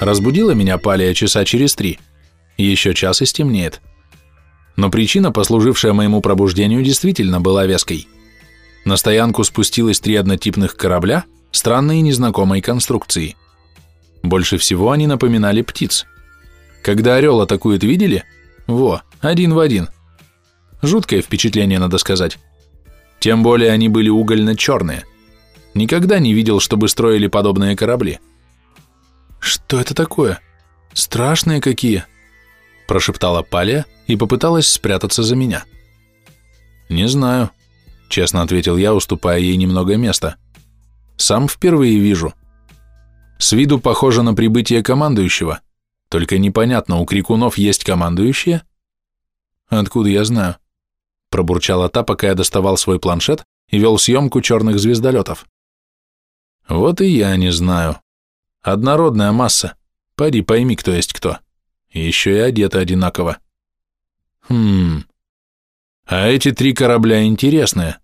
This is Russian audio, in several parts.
Разбудила меня палия часа через три. Еще час и стемнеет. Но причина, послужившая моему пробуждению, действительно была веской. На стоянку спустилось три однотипных корабля странной и незнакомой конструкции. Больше всего они напоминали птиц. Когда орел атакует, видели? Во, один в один. Жуткое впечатление, надо сказать. Тем более они были угольно-черные. Никогда не видел, чтобы строили подобные корабли. «Что это такое? Страшные какие!» прошептала Палия и попыталась спрятаться за меня. «Не знаю», — честно ответил я, уступая ей немного места. «Сам впервые вижу. С виду похоже на прибытие командующего, только непонятно, у крикунов есть командующие?» «Откуда я знаю?» пробурчала та, пока я доставал свой планшет и вел съемку черных звездолетов. Вот и я не знаю. Однородная масса. Пойди пойми, кто есть кто. Еще и одеты одинаково. Хм. А эти три корабля интересные.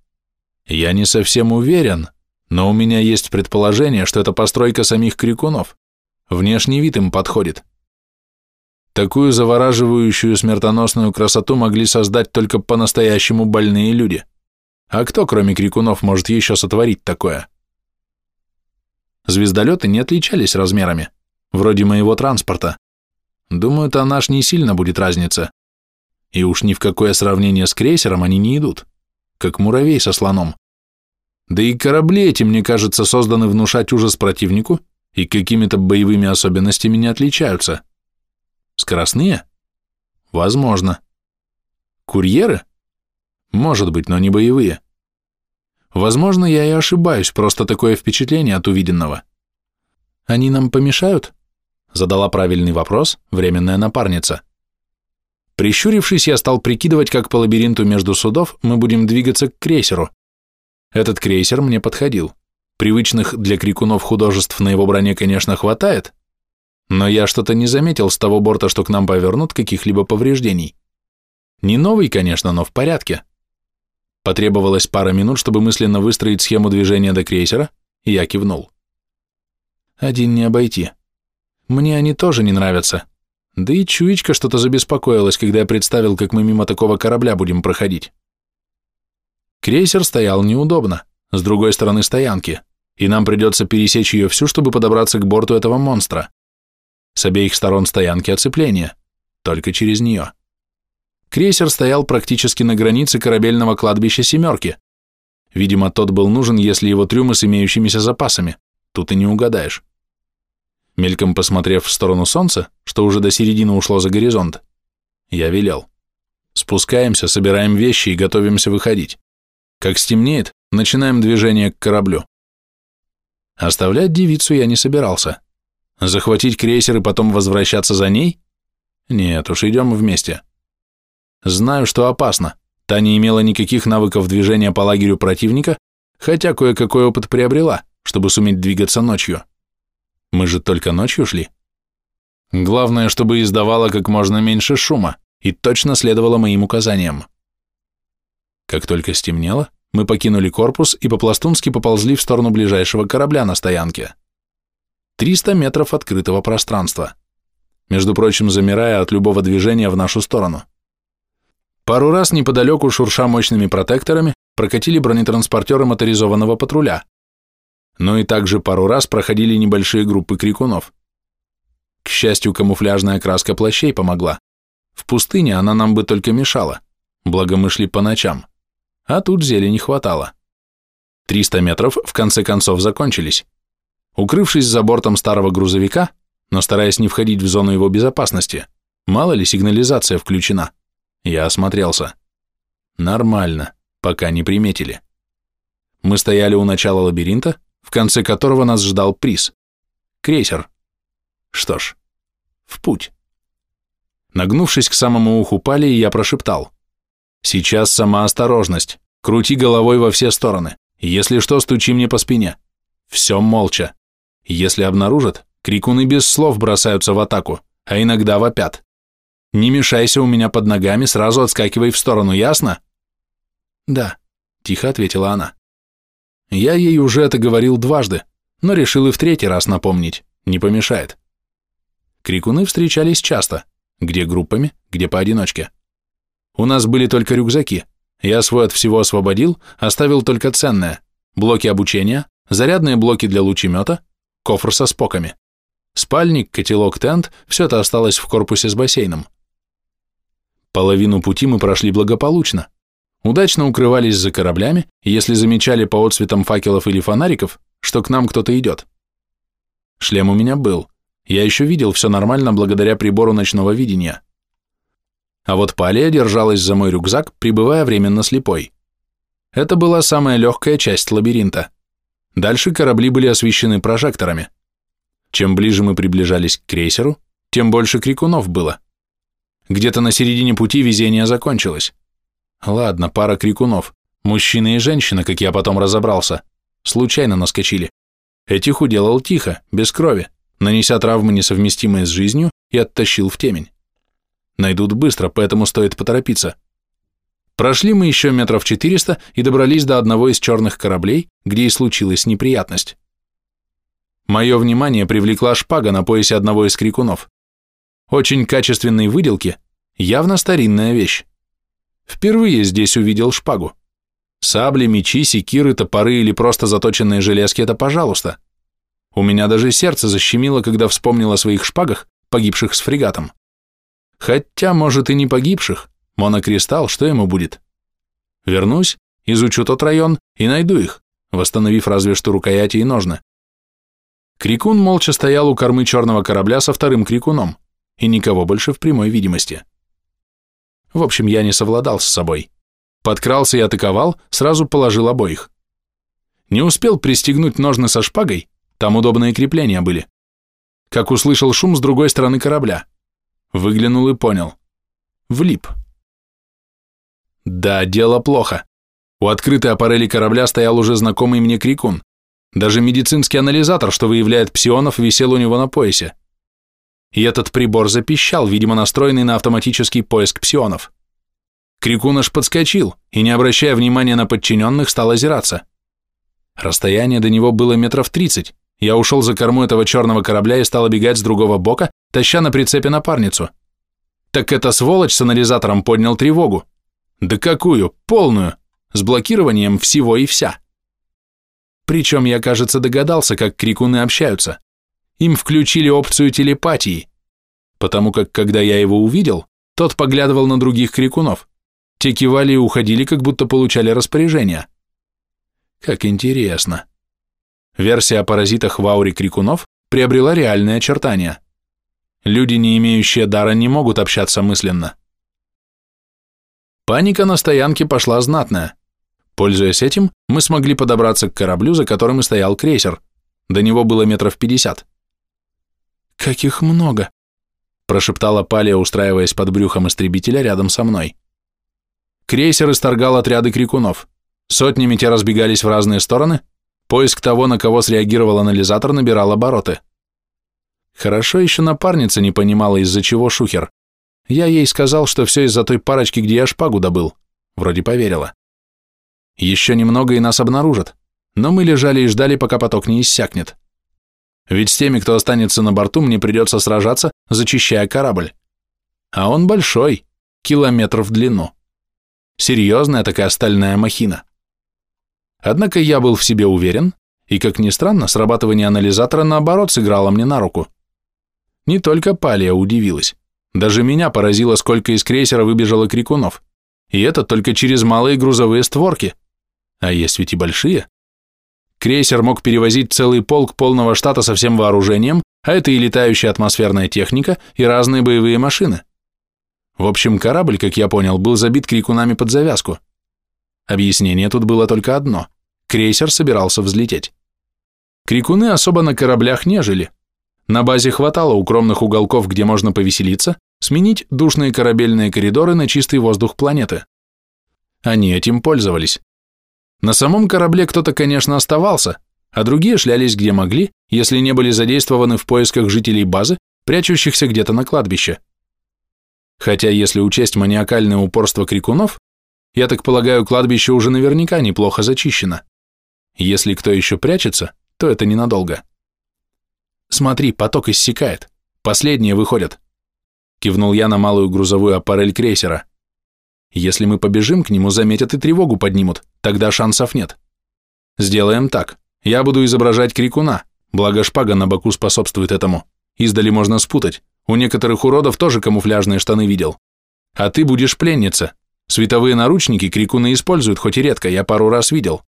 Я не совсем уверен, но у меня есть предположение, что это постройка самих крикунов. Внешний вид им подходит. Такую завораживающую смертоносную красоту могли создать только по-настоящему больные люди. А кто, кроме крикунов, может еще сотворить такое? Звездолеты не отличались размерами, вроде моего транспорта. Думаю, то наш не сильно будет разница. И уж ни в какое сравнение с крейсером они не идут, как муравей со слоном. Да и корабли эти, мне кажется, созданы внушать ужас противнику и какими-то боевыми особенностями не отличаются. Скоростные? Возможно. Курьеры? Может быть, но не боевые. Возможно, я и ошибаюсь, просто такое впечатление от увиденного. Они нам помешают? Задала правильный вопрос временная напарница. Прищурившись, я стал прикидывать, как по лабиринту между судов мы будем двигаться к крейсеру. Этот крейсер мне подходил. Привычных для крикунов художеств на его броне, конечно, хватает, но я что-то не заметил с того борта, что к нам повернут каких-либо повреждений. Не новый, конечно, но в порядке. Потребовалось пара минут, чтобы мысленно выстроить схему движения до крейсера, и я кивнул. Один не обойти. Мне они тоже не нравятся. Да и чуечка что-то забеспокоилась, когда я представил, как мы мимо такого корабля будем проходить. Крейсер стоял неудобно, с другой стороны стоянки, и нам придется пересечь ее всю, чтобы подобраться к борту этого монстра. С обеих сторон стоянки оцепления, только через нее. Крейсер стоял практически на границе корабельного кладбища «семерки». Видимо, тот был нужен, если его трюмы с имеющимися запасами. Тут и не угадаешь. Мельком посмотрев в сторону солнца, что уже до середины ушло за горизонт, я велел. Спускаемся, собираем вещи и готовимся выходить. Как стемнеет, начинаем движение к кораблю. Оставлять девицу я не собирался. Захватить крейсер и потом возвращаться за ней? Нет уж, идем вместе. Знаю, что опасно. Та не имела никаких навыков движения по лагерю противника, хотя кое-какой опыт приобрела, чтобы суметь двигаться ночью. Мы же только ночью шли. Главное, чтобы издавала как можно меньше шума и точно следовала моим указаниям. Как только стемнело, мы покинули корпус и по-пластунски поползли в сторону ближайшего корабля на стоянке. 300 метров открытого пространства, между прочим, замирая от любого движения в нашу сторону. Пару раз неподалеку, шурша мощными протекторами, прокатили бронетранспортеры моторизованного патруля, но и также пару раз проходили небольшие группы крикунов. К счастью, камуфляжная краска плащей помогла. В пустыне она нам бы только мешала, благо мы шли по ночам, а тут зелени хватало. 300 метров в конце концов закончились. Укрывшись за бортом старого грузовика, но стараясь не входить в зону его безопасности, мало ли сигнализация включена, я осмотрелся. Нормально, пока не приметили. Мы стояли у начала лабиринта, в конце которого нас ждал приз. Крейсер. Что ж, в путь. Нагнувшись к самому уху Пали, я прошептал. «Сейчас сама осторожность. Крути головой во все стороны. Если что, стучи мне по спине. Все молча. Если обнаружат, крикуны без слов бросаются в атаку, а иногда вопят. Не мешайся у меня под ногами, сразу отскакивай в сторону, ясно? Да, тихо ответила она. Я ей уже это говорил дважды, но решил и в третий раз напомнить, не помешает. Крикуны встречались часто, где группами, где поодиночке. У нас были только рюкзаки. Я свой от всего освободил, оставил только ценное. Блоки обучения, зарядные блоки для лучемета, кофр со споками. Спальник, котелок, тент – все это осталось в корпусе с бассейном. Половину пути мы прошли благополучно. Удачно укрывались за кораблями, если замечали по отсветам факелов или фонариков, что к нам кто-то идет. Шлем у меня был. Я еще видел все нормально благодаря прибору ночного видения. А вот Палия держалась за мой рюкзак, пребывая временно слепой. Это была самая легкая часть лабиринта. Дальше корабли были освещены прожекторами. Чем ближе мы приближались к крейсеру, тем больше крикунов было. Где-то на середине пути везение закончилось. Ладно, пара крикунов, мужчина и женщина, как я потом разобрался, случайно наскочили. Этих уделал тихо, без крови, нанеся травмы, несовместимые с жизнью, и оттащил в темень. Найдут быстро, поэтому стоит поторопиться. Прошли мы еще метров четыреста и добрались до одного из черных кораблей, где и случилась неприятность. Мое внимание привлекла шпага на поясе одного из крикунов. Очень качественной выделки, явно старинная вещь. Впервые здесь увидел шпагу. Сабли, мечи, секиры, топоры или просто заточенные железки – это пожалуйста. У меня даже сердце защемило, когда вспомнил о своих шпагах, погибших с фрегатом. Хотя, может, и не погибших. Монокристалл, что ему будет? Вернусь, изучу тот район и найду их, восстановив разве что рукояти и ножны. Крикун молча стоял у кормы черного корабля со вторым крикуном, и никого больше в прямой видимости. В общем, я не совладал с собой. Подкрался и атаковал, сразу положил обоих. Не успел пристегнуть ножны со шпагой, там удобные крепления были. Как услышал шум с другой стороны корабля. Выглянул и понял. Влип. Да, дело плохо. У открытой аппарели корабля стоял уже знакомый мне крикун. Даже медицинский анализатор, что выявляет псионов, висел у него на поясе. И этот прибор запищал, видимо, настроенный на автоматический поиск псионов. Крикун аж подскочил и, не обращая внимания на подчиненных, стал озираться. Расстояние до него было метров тридцать. Я ушел за корму этого черного корабля и стал обегать с другого бока, таща на прицепе напарницу. Так эта сволочь с анализатором поднял тревогу. Да какую? Полную. С блокированием всего и вся. Причем я, кажется, догадался, как крикуны общаются. Им включили опцию телепатии, потому как, когда я его увидел, тот поглядывал на других крикунов. Те кивали и уходили, как будто получали распоряжение. Как интересно. Версия о паразитах в ауре крикунов приобрела реальные очертания. Люди, не имеющие дара, не могут общаться мысленно. Паника на стоянке пошла знатная. Пользуясь этим, мы смогли подобраться к кораблю, за которым и стоял крейсер. До него было метров пятьдесят. «Как их много!» – прошептала Палия, устраиваясь под брюхом истребителя рядом со мной. Крейсер исторгал отряды крикунов. Сотнями те разбегались в разные стороны. Поиск того, на кого среагировал анализатор, набирал обороты. Хорошо еще напарница не понимала, из-за чего шухер. Я ей сказал, что все из-за той парочки, где я шпагу добыл. Вроде поверила. Еще немного и нас обнаружат. Но мы лежали и ждали, пока поток не иссякнет. Ведь с теми, кто останется на борту, мне придется сражаться, зачищая корабль. А он большой, километр в длину. Серьезная такая стальная махина. Однако я был в себе уверен, и, как ни странно, срабатывание анализатора наоборот сыграло мне на руку. Не только Палия удивилась. Даже меня поразило, сколько из крейсера выбежало крикунов. И это только через малые грузовые створки. А есть ведь и большие. Крейсер мог перевозить целый полк полного штата со всем вооружением, а это и летающая атмосферная техника, и разные боевые машины. В общем, корабль, как я понял, был забит крикунами под завязку. Объяснение тут было только одно. Крейсер собирался взлететь. Крикуны особо на кораблях не жили. На базе хватало укромных уголков, где можно повеселиться, сменить душные корабельные коридоры на чистый воздух планеты. Они этим пользовались. На самом корабле кто-то, конечно, оставался, а другие шлялись где могли, если не были задействованы в поисках жителей базы, прячущихся где-то на кладбище. Хотя, если учесть маниакальное упорство крикунов, я так полагаю, кладбище уже наверняка неплохо зачищено. Если кто еще прячется, то это ненадолго. Смотри, поток иссякает. Последние выходят. Кивнул я на малую грузовую аппарель крейсера. Если мы побежим к нему, заметят и тревогу поднимут, тогда шансов нет. Сделаем так. Я буду изображать крикуна, благо шпага на боку способствует этому. Издали можно спутать. У некоторых уродов тоже камуфляжные штаны видел. А ты будешь пленница. Световые наручники крикуны используют, хоть и редко, я пару раз видел.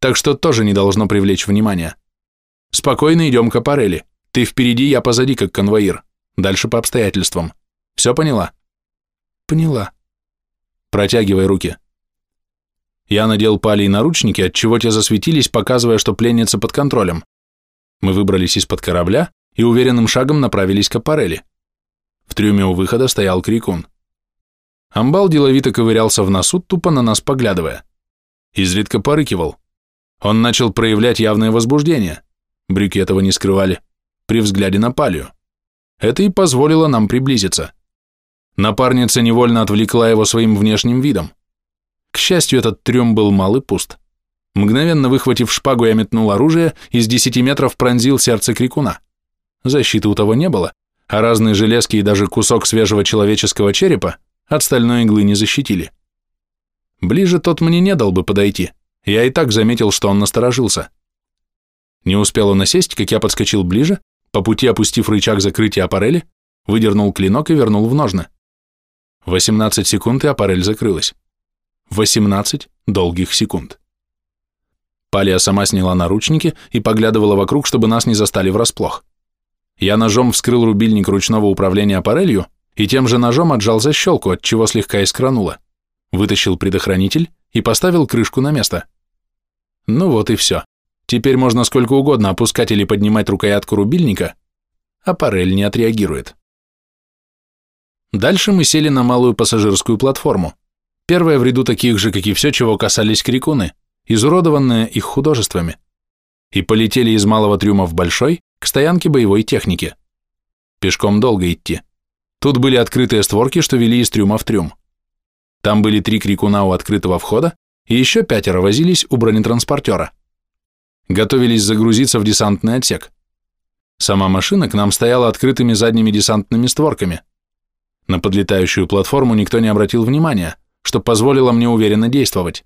Так что тоже не должно привлечь внимания. Спокойно идем к аппарели. Ты впереди, я позади, как конвоир. Дальше по обстоятельствам. Все поняла? Поняла. Протягивай руки. Я надел пали и наручники, отчего те засветились, показывая, что пленница под контролем. Мы выбрались из-под корабля и уверенным шагом направились к аппарели. В трюме у выхода стоял крикун. Амбал деловито ковырялся в носу, тупо на нас поглядывая. Изредка порыкивал. Он начал проявлять явное возбуждение. Брюки этого не скрывали. При взгляде на палию. Это и позволило нам приблизиться. Напарница невольно отвлекла его своим внешним видом. К счастью, этот трюм был мал и пуст. Мгновенно выхватив шпагу, я метнул оружие и с десяти метров пронзил сердце крикуна. Защиты у того не было, а разные железки и даже кусок свежего человеческого черепа от стальной иглы не защитили. Ближе тот мне не дал бы подойти, я и так заметил, что он насторожился. Не успел он осесть, как я подскочил ближе, по пути опустив рычаг закрытия аппарели, выдернул клинок и вернул в ножны. 18 секунд, и аппарель закрылась. 18 долгих секунд. Палия сама сняла наручники и поглядывала вокруг, чтобы нас не застали врасплох. Я ножом вскрыл рубильник ручного управления аппарелью и тем же ножом отжал защелку, от чего слегка искрануло. Вытащил предохранитель и поставил крышку на место. Ну вот и все. Теперь можно сколько угодно опускать или поднимать рукоятку рубильника, аппарель не отреагирует. Дальше мы сели на малую пассажирскую платформу. Первая в ряду таких же, как и все, чего касались крикуны, изуродованная их художествами. И полетели из малого трюма в большой, к стоянке боевой техники. Пешком долго идти. Тут были открытые створки, что вели из трюма в трюм. Там были три крикуна у открытого входа, и еще пятеро возились у бронетранспортера. Готовились загрузиться в десантный отсек. Сама машина к нам стояла открытыми задними десантными створками. На подлетающую платформу никто не обратил внимания, что позволило мне уверенно действовать.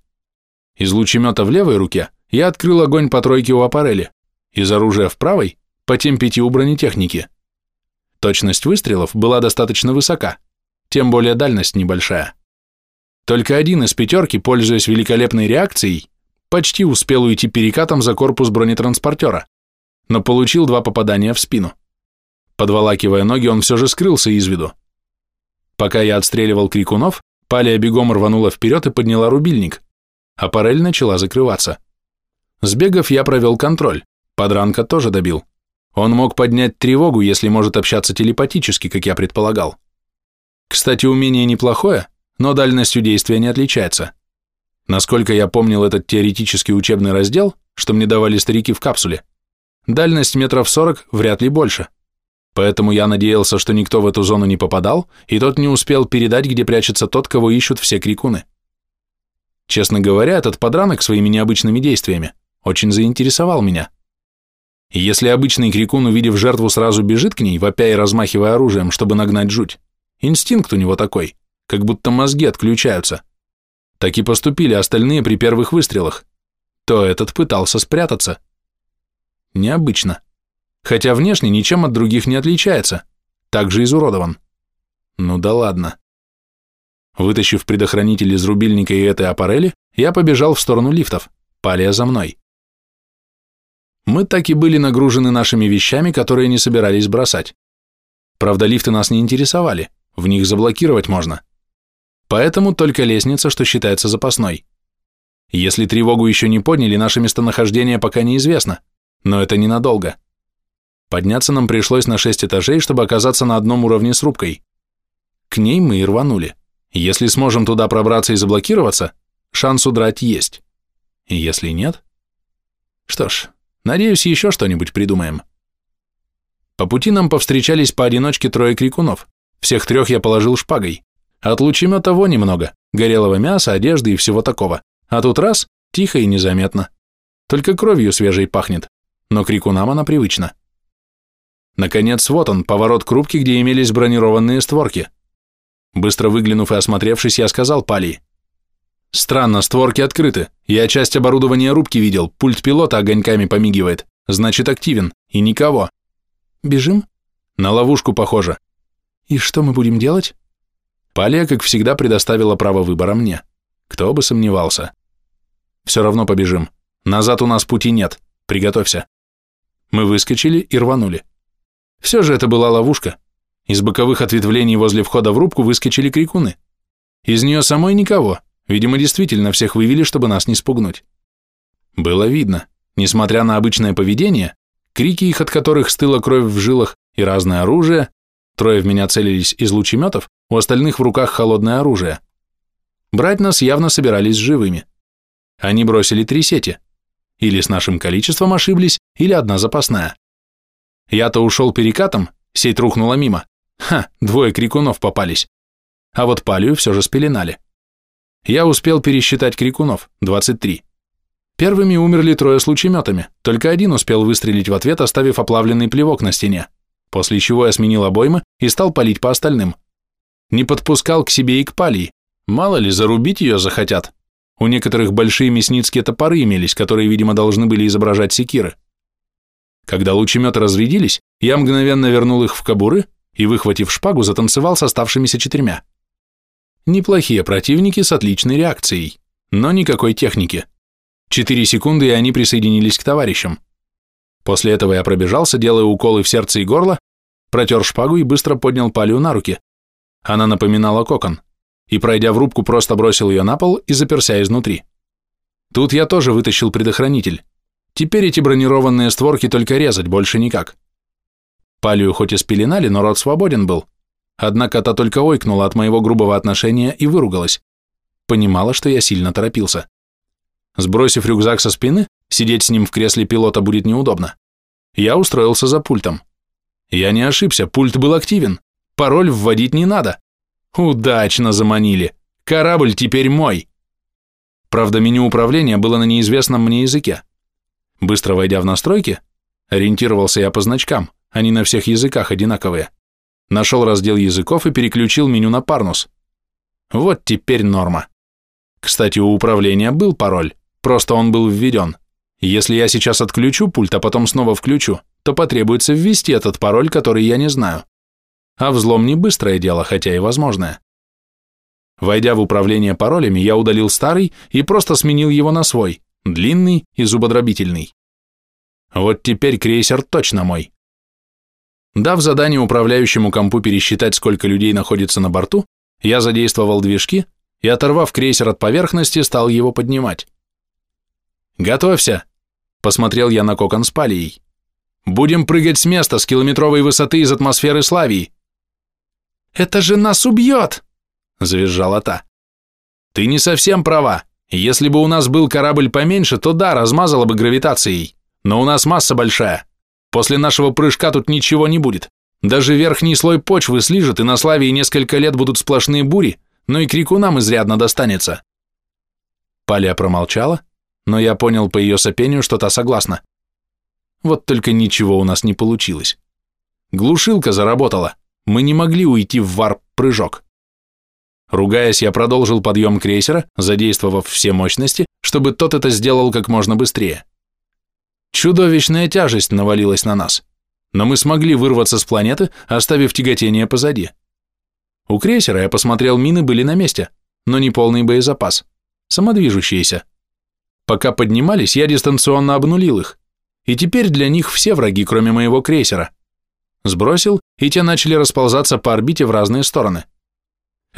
Из лучемета в левой руке я открыл огонь по тройке у аппарели, из оружия в правой – по тем пяти у бронетехники. Точность выстрелов была достаточно высока, тем более дальность небольшая. Только один из пятерки, пользуясь великолепной реакцией, почти успел уйти перекатом за корпус бронетранспортера, но получил два попадания в спину. Подволакивая ноги, он все же скрылся из виду. Пока я отстреливал крикунов, Палия бегом рванула вперед и подняла рубильник, а парель начала закрываться. Сбегав, я провел контроль, подранка тоже добил. Он мог поднять тревогу, если может общаться телепатически, как я предполагал. Кстати, умение неплохое, но дальностью действия не отличается. Насколько я помнил этот теоретический учебный раздел, что мне давали старики в капсуле, дальность метров сорок вряд ли больше. Поэтому я надеялся, что никто в эту зону не попадал, и тот не успел передать, где прячется тот, кого ищут все крикуны. Честно говоря, этот подранок своими необычными действиями очень заинтересовал меня. И если обычный крикун, увидев жертву, сразу бежит к ней, вопя и размахивая оружием, чтобы нагнать жуть, инстинкт у него такой, как будто мозги отключаются. Так и поступили остальные при первых выстрелах. То этот пытался спрятаться. Необычно хотя внешне ничем от других не отличается, также изуродован. Ну да ладно. Вытащив предохранитель из рубильника и этой аппарели, я побежал в сторону лифтов, палия за мной. Мы так и были нагружены нашими вещами, которые не собирались бросать. Правда, лифты нас не интересовали, в них заблокировать можно. Поэтому только лестница, что считается запасной. Если тревогу еще не подняли, наше местонахождение пока неизвестно, но это ненадолго. Подняться нам пришлось на шесть этажей, чтобы оказаться на одном уровне с рубкой. К ней мы и рванули. Если сможем туда пробраться и заблокироваться, шанс удрать есть. Если нет... Что ж, надеюсь, еще что-нибудь придумаем. По пути нам повстречались поодиночке трое крикунов. Всех трех я положил шпагой. От лучемета того немного, горелого мяса, одежды и всего такого. А тут раз, тихо и незаметно. Только кровью свежей пахнет, но крикунам она привычна. Наконец, вот он, поворот к рубке, где имелись бронированные створки. Быстро выглянув и осмотревшись, я сказал Палии. «Странно, створки открыты. Я часть оборудования рубки видел, пульт пилота огоньками помигивает. Значит, активен. И никого». «Бежим?» «На ловушку похоже». «И что мы будем делать?» Палия, как всегда, предоставила право выбора мне. Кто бы сомневался. «Все равно побежим. Назад у нас пути нет. Приготовься». Мы выскочили и рванули. Все же это была ловушка. Из боковых ответвлений возле входа в рубку выскочили крикуны. Из нее самой никого, видимо, действительно всех вывели, чтобы нас не спугнуть. Было видно, несмотря на обычное поведение, крики их, от которых стыла кровь в жилах, и разное оружие, трое в меня целились из лучеметов, у остальных в руках холодное оружие. Брать нас явно собирались живыми. Они бросили три сети. Или с нашим количеством ошиблись, или одна запасная. Я-то ушел перекатом, сеть рухнула мимо. Ха, двое крикунов попались. А вот палию все же спеленали. Я успел пересчитать крикунов, 23. Первыми умерли трое с лучеметами, только один успел выстрелить в ответ, оставив оплавленный плевок на стене, после чего я сменил обоймы и стал палить по остальным. Не подпускал к себе и к палии, мало ли, зарубить ее захотят. У некоторых большие мясницкие топоры имелись, которые, видимо, должны были изображать секиры. Когда лучеметы разрядились, я мгновенно вернул их в кобуры и, выхватив шпагу, затанцевал с оставшимися четырьмя. Неплохие противники с отличной реакцией, но никакой техники. Четыре секунды, и они присоединились к товарищам. После этого я пробежался, делая уколы в сердце и горло, протер шпагу и быстро поднял палию на руки. Она напоминала кокон, и, пройдя в рубку, просто бросил ее на пол и заперся изнутри. Тут я тоже вытащил предохранитель. Теперь эти бронированные створки только резать, больше никак. Палию хоть и спеленали, но рот свободен был. Однако та только ойкнула от моего грубого отношения и выругалась. Понимала, что я сильно торопился. Сбросив рюкзак со спины, сидеть с ним в кресле пилота будет неудобно. Я устроился за пультом. Я не ошибся, пульт был активен. Пароль вводить не надо. Удачно заманили. Корабль теперь мой. Правда, меню управления было на неизвестном мне языке. Быстро войдя в настройки, ориентировался я по значкам, они на всех языках одинаковые. Нашел раздел языков и переключил меню на Парнус. Вот теперь норма. Кстати, у управления был пароль, просто он был введен. Если я сейчас отключу пульт, а потом снова включу, то потребуется ввести этот пароль, который я не знаю. А взлом не быстрое дело, хотя и возможное. Войдя в управление паролями, я удалил старый и просто сменил его на свой, длинный и зубодробительный. Вот теперь крейсер точно мой. Дав задание управляющему компу пересчитать, сколько людей находится на борту, я задействовал движки и, оторвав крейсер от поверхности, стал его поднимать. «Готовься!» – посмотрел я на кокон с палией. «Будем прыгать с места с километровой высоты из атмосферы Славии!» «Это же нас убьет!» – завизжала та. «Ты не совсем права. Если бы у нас был корабль поменьше, то да, размазало бы гравитацией. Но у нас масса большая. После нашего прыжка тут ничего не будет. Даже верхний слой почвы слижет, и на Славии несколько лет будут сплошные бури, но и крикунам изрядно достанется. Палия промолчала, но я понял по ее сопению, что та согласна. Вот только ничего у нас не получилось. Глушилка заработала, мы не могли уйти в варп-прыжок. Ругаясь, я продолжил подъем крейсера, задействовав все мощности, чтобы тот это сделал как можно быстрее. Чудовищная тяжесть навалилась на нас, но мы смогли вырваться с планеты, оставив тяготение позади. У крейсера я посмотрел, мины были на месте, но не полный боезапас, самодвижущиеся. Пока поднимались, я дистанционно обнулил их, и теперь для них все враги, кроме моего крейсера. Сбросил, и те начали расползаться по орбите в разные стороны.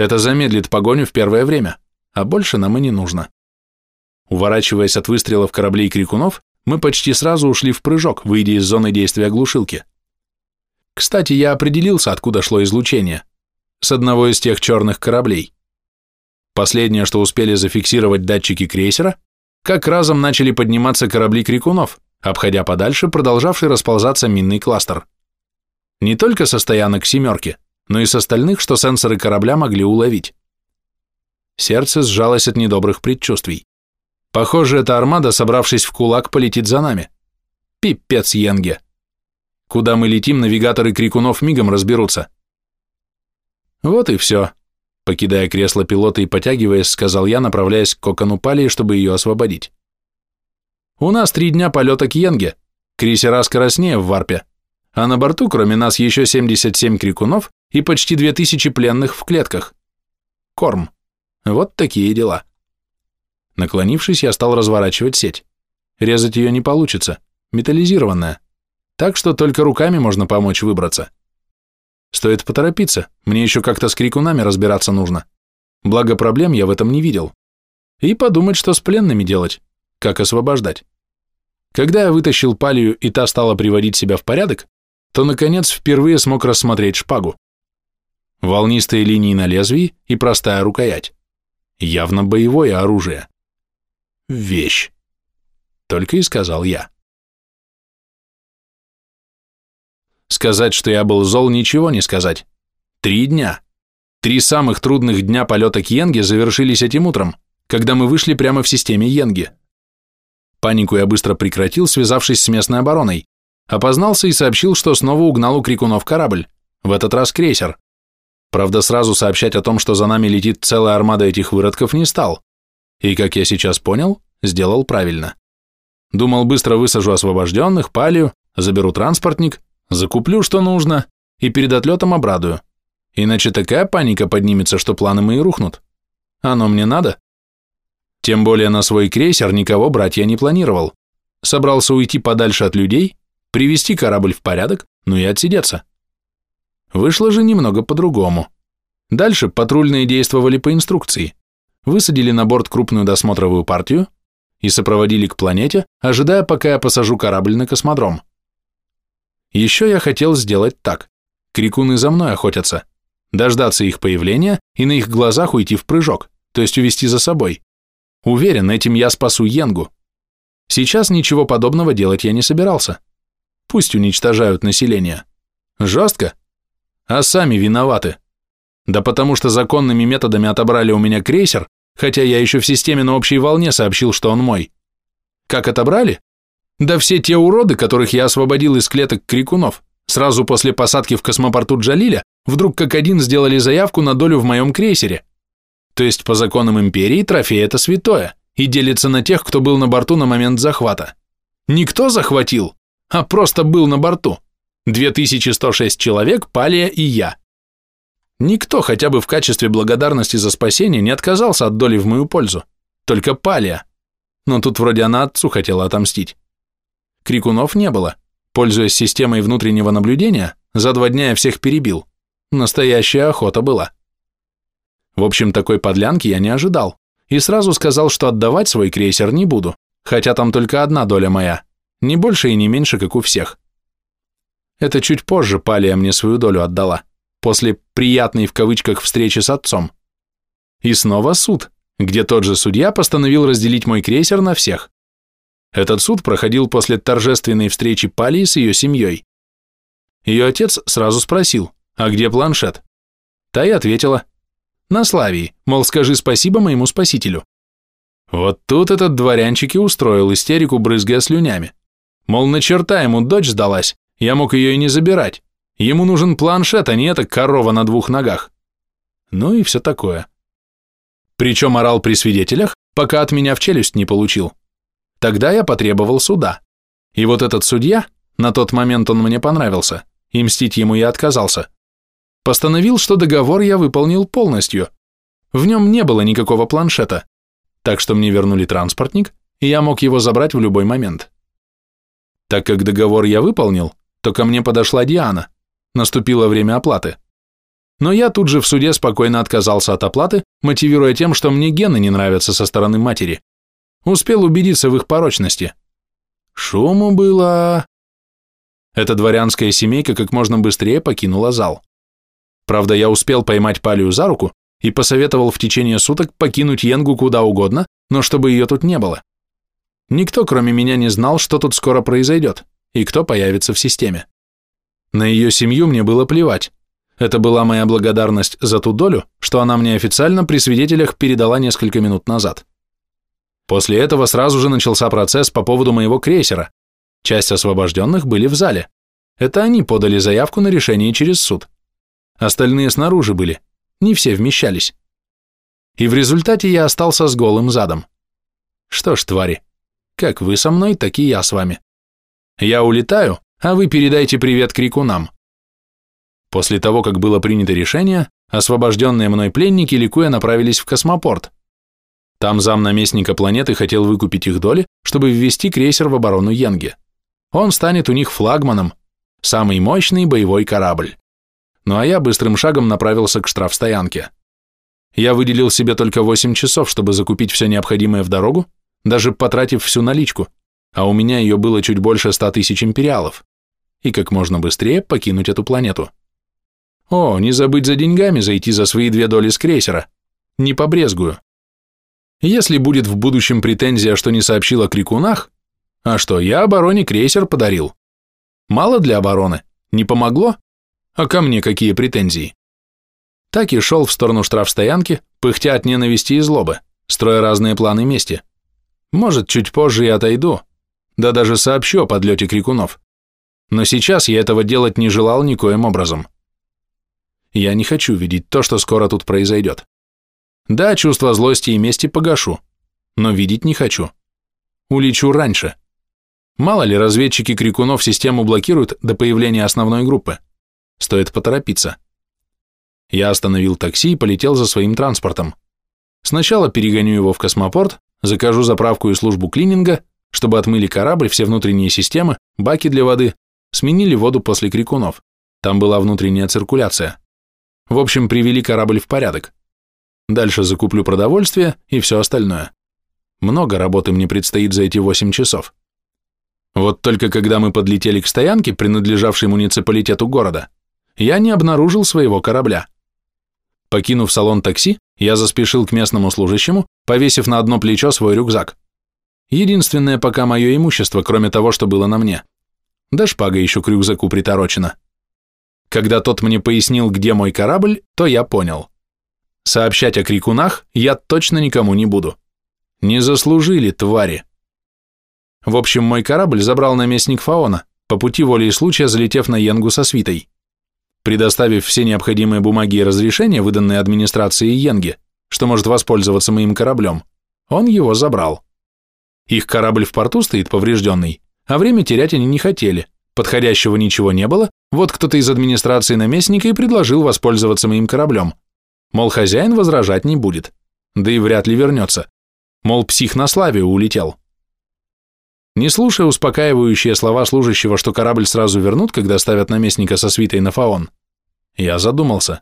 Это замедлит погоню в первое время, а больше нам и не нужно. Уворачиваясь от выстрелов кораблей крикунов, мы почти сразу ушли в прыжок, выйдя из зоны действия глушилки. Кстати, я определился, откуда шло излучение. С одного из тех черных кораблей. Последнее, что успели зафиксировать датчики крейсера, как разом начали подниматься корабли крикунов, обходя подальше продолжавший расползаться минный кластер. Не только со стоянок «семерки», но и с остальных, что сенсоры корабля могли уловить. Сердце сжалось от недобрых предчувствий. Похоже, эта армада, собравшись в кулак, полетит за нами. Пипец Йенге. Куда мы летим, навигаторы Крикунов мигом разберутся. Вот и все. Покидая кресло пилота и потягиваясь, сказал я, направляясь к кокону палии, чтобы ее освободить. У нас три дня полета к Йенге, крейсера скоростнее в варпе, а на борту кроме нас еще 77 крикунов и почти 2000 пленных в клетках. Корм. Вот такие дела. Наклонившись, я стал разворачивать сеть. Резать ее не получится, металлизированная. Так что только руками можно помочь выбраться. Стоит поторопиться, мне еще как-то с крикунами разбираться нужно. Благо проблем я в этом не видел. И подумать, что с пленными делать, как освобождать. Когда я вытащил палию и та стала приводить себя в порядок, то, наконец, впервые смог рассмотреть шпагу. Волнистые линии на лезвии и простая рукоять. Явно боевое оружие. Вещь. Только и сказал я. Сказать, что я был зол, ничего не сказать. Три дня. Три самых трудных дня полета к Йенге завершились этим утром, когда мы вышли прямо в системе Йенги. Панику я быстро прекратил, связавшись с местной обороной. Опознался и сообщил, что снова угнал у крикунов корабль, в этот раз крейсер. Правда, сразу сообщать о том, что за нами летит целая армада этих выродков, не стал. И, как я сейчас понял, сделал правильно. Думал, быстро высажу освобожденных, палию, заберу транспортник, закуплю, что нужно, и перед отлетом обрадую. Иначе такая паника поднимется, что планы мои рухнут. Оно мне надо? Тем более на свой крейсер никого брать я не планировал. Собрался уйти подальше от людей, привести корабль в порядок, ну и отсидеться. Вышло же немного по-другому. Дальше патрульные действовали по инструкции. Высадили на борт крупную досмотровую партию и сопроводили к планете, ожидая, пока я посажу корабль на космодром. Еще я хотел сделать так. Крикуны за мной охотятся. Дождаться их появления и на их глазах уйти в прыжок, то есть увести за собой. Уверен, этим я спасу Йенгу. Сейчас ничего подобного делать я не собирался. Пусть уничтожают население. Жестко? А сами виноваты. Да потому что законными методами отобрали у меня крейсер, хотя я еще в системе на общей волне сообщил, что он мой. Как отобрали? Да все те уроды, которых я освободил из клеток крикунов, сразу после посадки в космопорту Джалиля, вдруг как один сделали заявку на долю в моем крейсере. То есть по законам империи трофей это святое и делится на тех, кто был на борту на момент захвата. Никто захватил, а просто был на борту. 2106 человек, Палия и я. Никто хотя бы в качестве благодарности за спасение не отказался от доли в мою пользу. Только Палия. Но тут вроде она отцу хотела отомстить. Крикунов не было. Пользуясь системой внутреннего наблюдения, за два дня я всех перебил. Настоящая охота была. В общем, такой подлянки я не ожидал. И сразу сказал, что отдавать свой крейсер не буду, хотя там только одна доля моя, не больше и не меньше, как у всех. Это чуть позже Палия мне свою долю отдала, после «приятной» в кавычках встречи с отцом. И снова суд, где тот же судья постановил разделить мой крейсер на всех. Этот суд проходил после торжественной встречи Палии с ее семьей. Ее отец сразу спросил, а где планшет? Та и ответила, на Славии, мол, скажи спасибо моему спасителю. Вот тут этот дворянчик и устроил истерику, брызгая слюнями. Мол, на черта ему дочь сдалась, я мог ее и не забирать. Ему нужен планшет, а не эта корова на двух ногах. Ну и все такое. Причем орал при свидетелях, пока от меня в челюсть не получил. Тогда я потребовал суда. И вот этот судья, на тот момент он мне понравился, и мстить ему я отказался, постановил, что договор я выполнил полностью. В нем не было никакого планшета, так что мне вернули транспортник, и я мог его забрать в любой момент. Так как договор я выполнил, то ко мне подошла Диана. Наступило время оплаты. Но я тут же в суде спокойно отказался от оплаты, мотивируя тем, что мне гены не нравятся со стороны матери. Успел убедиться в их порочности. Шуму было... Эта дворянская семейка как можно быстрее покинула зал. Правда, я успел поймать Палию за руку и посоветовал в течение суток покинуть Йенгу куда угодно, но чтобы ее тут не было. Никто, кроме меня, не знал, что тут скоро произойдет и кто появится в системе. На ее семью мне было плевать. Это была моя благодарность за ту долю, что она мне официально при свидетелях передала несколько минут назад. После этого сразу же начался процесс по поводу моего крейсера. Часть освобожденных были в зале. Это они подали заявку на решение через суд. Остальные снаружи были, не все вмещались. И в результате я остался с голым задом. Что ж, твари, как вы со мной, так и я с вами. Я улетаю, а вы передайте привет крикунам. После того, как было принято решение, освобожденные мной пленники, ликуя, направились в космопорт. Там замнаместника планеты хотел выкупить их доли, чтобы ввести крейсер в оборону Йенге. Он станет у них флагманом, самый мощный боевой корабль. Ну а я быстрым шагом направился к штрафстоянке. Я выделил себе только 8 часов, чтобы закупить все необходимое в дорогу, даже потратив всю наличку, а у меня ее было чуть больше 100 тысяч империалов, и как можно быстрее покинуть эту планету. О, не забыть за деньгами зайти за свои две доли с крейсера. Не побрезгую. Если будет в будущем претензия, что не сообщил о крикунах, а что, я обороне крейсер подарил. Мало для обороны? Не помогло? А ко мне какие претензии? Так и шел в сторону штрафстоянки, пыхтя от ненависти и злобы, строя разные планы мести. Может, чуть позже я отойду, да даже сообщу о подлете крикунов. Но сейчас я этого делать не желал никоим образом. Я не хочу видеть то, что скоро тут произойдет. Да, чувство злости и мести погашу, но видеть не хочу. Улечу раньше. Мало ли, разведчики крикунов систему блокируют до появления основной группы. Стоит поторопиться. Я остановил такси и полетел за своим транспортом. Сначала перегоню его в космопорт, закажу заправку и службу клининга, чтобы отмыли корабль, все внутренние системы, баки для воды, сменили воду после крикунов. Там была внутренняя циркуляция. В общем, привели корабль в порядок. Дальше закуплю продовольствие и все остальное. Много работы мне предстоит за эти 8 часов. Вот только когда мы подлетели к стоянке, принадлежавшей муниципалитету города, я не обнаружил своего корабля. Покинув салон такси, я заспешил к местному служащему, повесив на одно плечо свой рюкзак. Единственное пока мое имущество, кроме того, что было на мне. Да шпага еще к рюкзаку приторочена. Когда тот мне пояснил, где мой корабль, то я понял. Сообщать о крикунах я точно никому не буду. Не заслужили, твари. В общем, мой корабль забрал наместник Фаона, по пути воли и случая залетев на Йенгу со свитой. Предоставив все необходимые бумаги и разрешения, выданные администрацией Йенги, что может воспользоваться моим кораблем, он его забрал. Их корабль в порту стоит поврежденный, а время терять они не хотели, подходящего ничего не было, вот кто-то из администрации наместника и предложил воспользоваться моим кораблем. Мол, хозяин возражать не будет, да и вряд ли вернется. Мол, псих на славе улетел. Не слушая успокаивающие слова служащего, что корабль сразу вернут, когда ставят наместника со свитой на фаон, я задумался.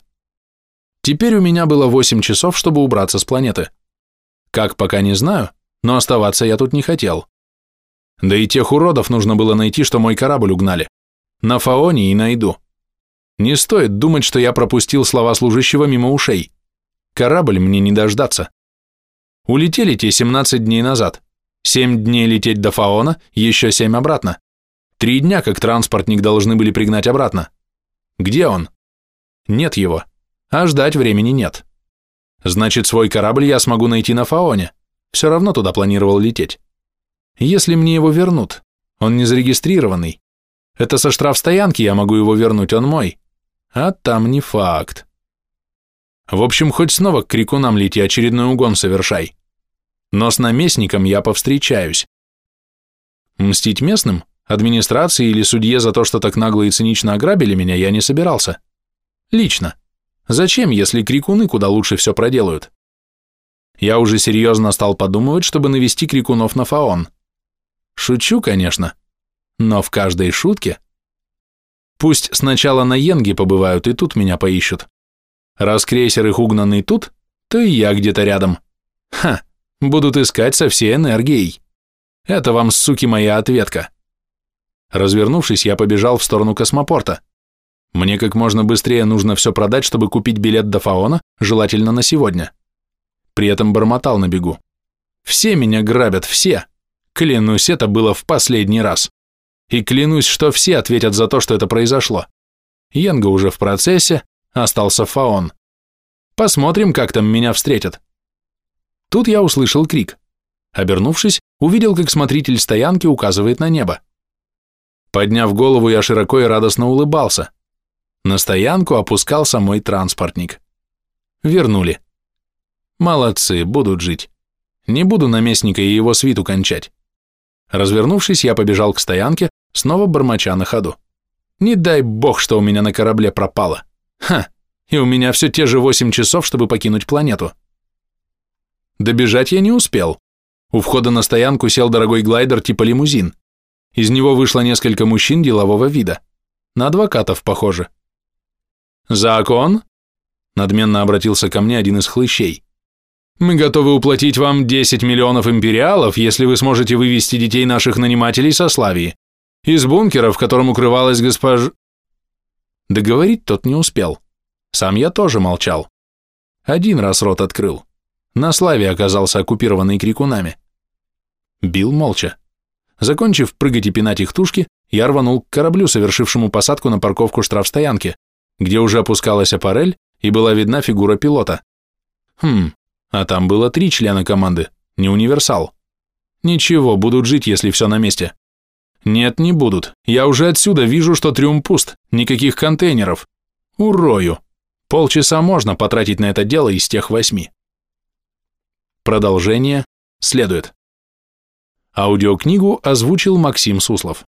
Теперь у меня было 8 часов, чтобы убраться с планеты. Как, пока не знаю, но оставаться я тут не хотел. Да и тех уродов нужно было найти, что мой корабль угнали. На фаоне и найду. Не стоит думать, что я пропустил слова служащего мимо ушей. Корабль мне не дождаться. Улетели те 17 дней назад. Семь дней лететь до Фаона, еще семь обратно. Три дня, как транспортник, должны были пригнать обратно. Где он? Нет его. А ждать времени нет. Значит, свой корабль я смогу найти на Фаоне. Все равно туда планировал лететь. Если мне его вернут, он не зарегистрированный. Это со штрафстоянки я могу его вернуть, он мой. А там не факт. В общем, хоть снова к крикунам лети, очередной угон совершай но с наместником я повстречаюсь. Мстить местным, администрации или судье за то, что так нагло и цинично ограбили меня, я не собирался. Лично. Зачем, если крикуны куда лучше все проделают? Я уже серьезно стал подумывать, чтобы навести крикунов на фаон. Шучу, конечно, но в каждой шутке... Пусть сначала на Йенге побывают и тут меня поищут. Раз крейсер их угнанный тут, то и я где-то рядом. Ха! Будут искать со всей энергией. Это вам, суки, моя ответка. Развернувшись, я побежал в сторону космопорта. Мне как можно быстрее нужно все продать, чтобы купить билет до Фаона, желательно на сегодня. При этом бормотал на бегу. Все меня грабят, все. Клянусь, это было в последний раз. И клянусь, что все ответят за то, что это произошло. Йенга уже в процессе, остался Фаон. Посмотрим, как там меня встретят. Тут я услышал крик. Обернувшись, увидел, как смотритель стоянки указывает на небо. Подняв голову, я широко и радостно улыбался. На стоянку опускался мой транспортник. Вернули. Молодцы, будут жить. Не буду наместника и его свиту кончать. Развернувшись, я побежал к стоянке, снова бормоча на ходу. Не дай бог, что у меня на корабле пропало. Ха, и у меня все те же восемь часов, чтобы покинуть планету. Добежать я не успел. У входа на стоянку сел дорогой глайдер типа лимузин. Из него вышло несколько мужчин делового вида. На адвокатов похоже. «Закон?» Надменно обратился ко мне один из хлыщей. «Мы готовы уплатить вам 10 миллионов империалов, если вы сможете вывести детей наших нанимателей со Славии. Из бункера, в котором укрывалась госпож...» Договорить тот не успел. Сам я тоже молчал. Один раз рот открыл. На Славе оказался оккупированный крикунами. Бил молча. Закончив прыгать и пинать их тушки, я рванул к кораблю, совершившему посадку на парковку штрафстоянки, где уже опускалась аппарель и была видна фигура пилота. Хм, а там было три члена команды, не универсал. Ничего, будут жить, если все на месте. Нет, не будут. Я уже отсюда вижу, что трюм пуст, никаких контейнеров. Урою. Полчаса можно потратить на это дело из тех восьми. Продолжение следует. Аудиокнигу озвучил Максим Суслов.